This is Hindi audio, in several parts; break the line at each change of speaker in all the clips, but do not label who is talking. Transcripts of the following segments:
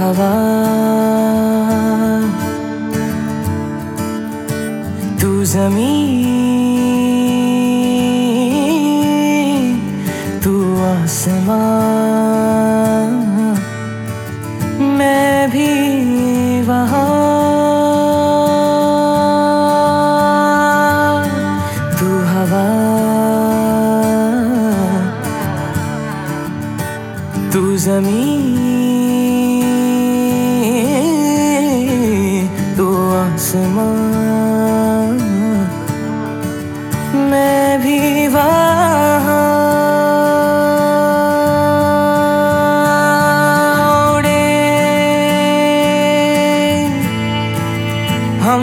हवा तू ज़मीन तू आसमान मैं भी वहाँ तू हवा तू ज़मीन। आसमान मैं भी वहाँ उड़े। हम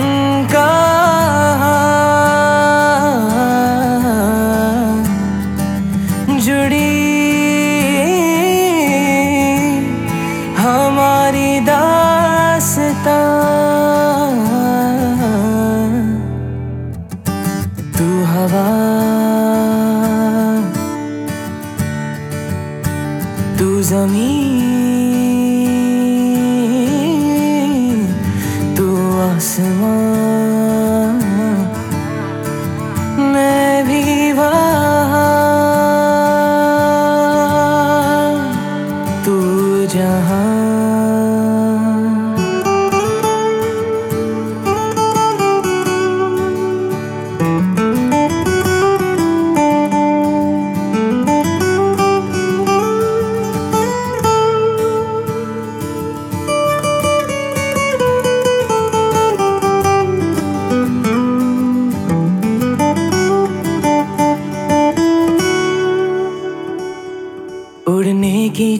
कहाँ ज़मीन।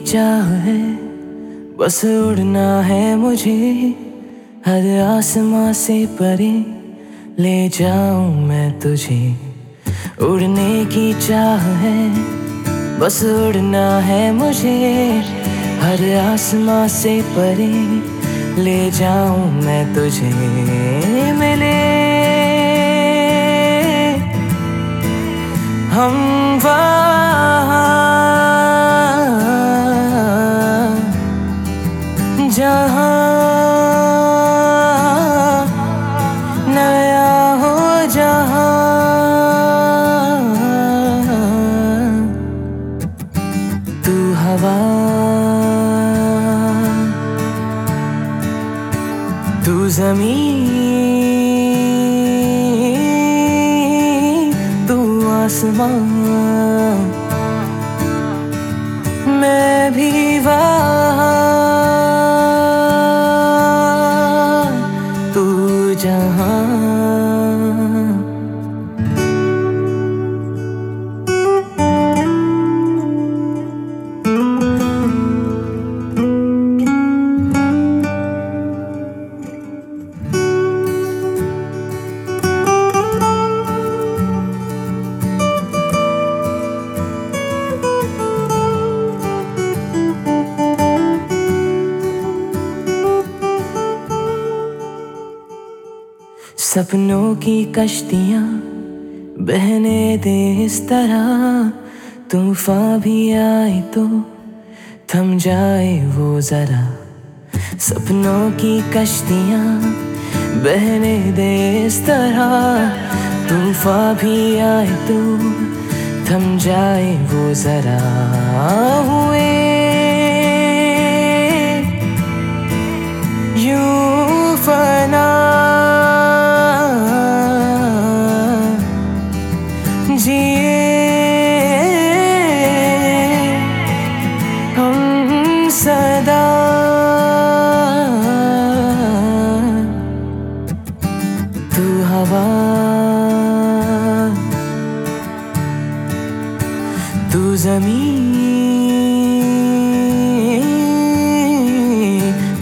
चाह है? बस उड़ना है मुझे। हर आसमां से परे ले जाऊँ मैं तुझे। उड़ने की चाह है, बस उड़ना है मुझे। हर आसमां से परे ले जाऊँ मैं तुझे। मिले। हम वहाँ ज़मीन तू आसमान सपनों की कश्तियाँ बहने दे इस तरह। तूफ़ान भी आए तो थम जाए वो जरा। सपनों की कश्तियाँ बहने दे इस तरह। तूफ़ान भी आए तो थम जाए वो जरा। हुए तू हवा। तू ज़मीन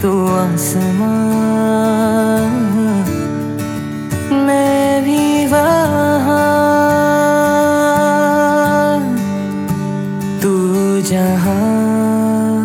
तू आसमान। मैं भी वहाँ तू जहाँ।